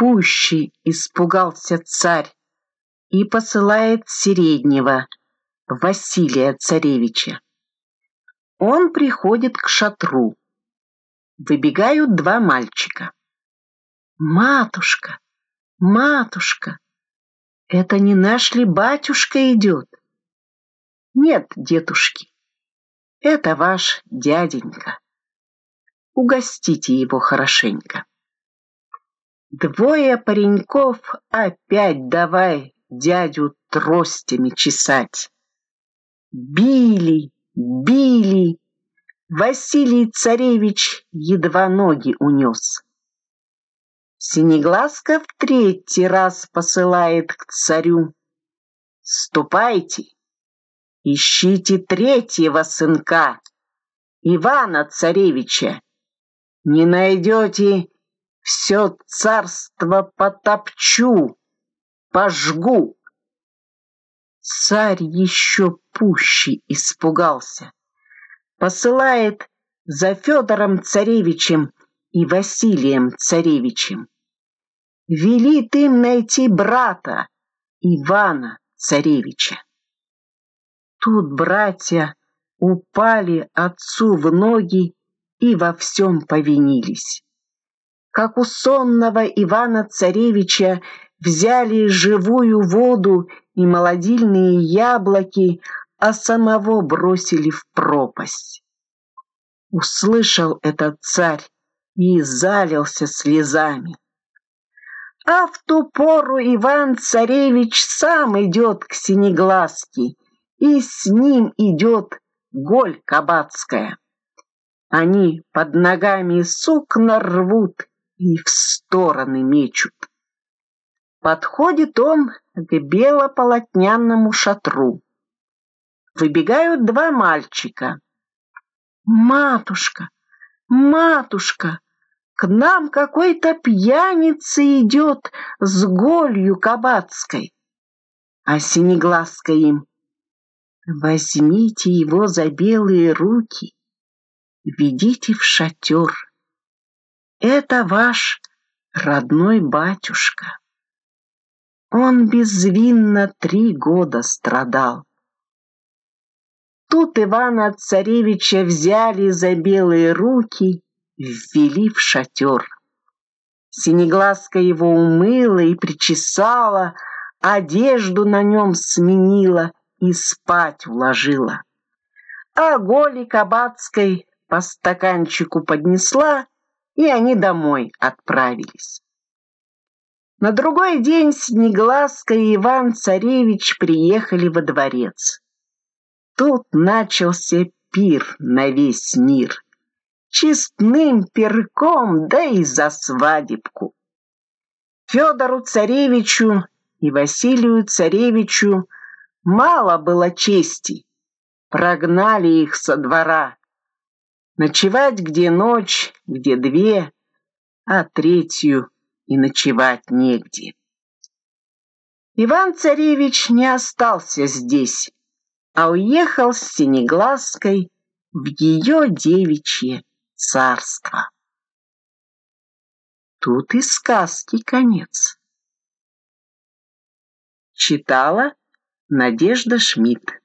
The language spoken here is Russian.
пуще испугался царь и посылает среднего, Василия царевича. Он приходит к шатру. Выбегают два мальчика. «Матушка, матушка, это не наш ли батюшка идет?» «Нет, дедушки, это ваш дяденька. Угостите его хорошенько». Двое пареньков опять давай дядю тростями чесать. Били, били. Василий царевич едва ноги унес. Синеглазка в третий раз посылает к царю. Ступайте, ищите третьего сынка, Ивана царевича. Не найдете все царство потопчу, пожгу. Царь еще пуще испугался. Посылает за Федором царевичем и Василием царевичем. Велит им найти брата Ивана царевича. Тут братья упали отцу в ноги и во всем повинились как у сонного Ивана-царевича взяли живую воду и молодильные яблоки, а самого бросили в пропасть. Услышал этот царь и залился слезами. А в ту пору Иван-царевич сам идет к Синеглазке, и с ним идет Голь Кабацкая. Они под ногами сукна рвут и в стороны мечут. Подходит он к белополотняному шатру. Выбегают два мальчика. «Матушка, матушка, к нам какой-то пьяница идет с голью кабацкой!» А синеглазка им «Возьмите его за белые руки, ведите в шатер» Это ваш родной батюшка. Он безвинно три года страдал. Тут Ивана Царевича взяли за белые руки, ввели в шатер. Синеглазка его умыла и причесала, одежду на нем сменила и спать уложила. А Голи Кабацкой по стаканчику поднесла и они домой отправились. На другой день Снегласка и Иван-царевич приехали во дворец. Тут начался пир на весь мир. Честным перком, да и за свадебку. Федору царевичу и Василию царевичу мало было чести. Прогнали их со двора. Ночевать где ночь, где две, а третью и ночевать негде. Иван-царевич не остался здесь, а уехал с Синеглазкой в ее девичье царство. Тут и сказки конец. Читала Надежда Шмидт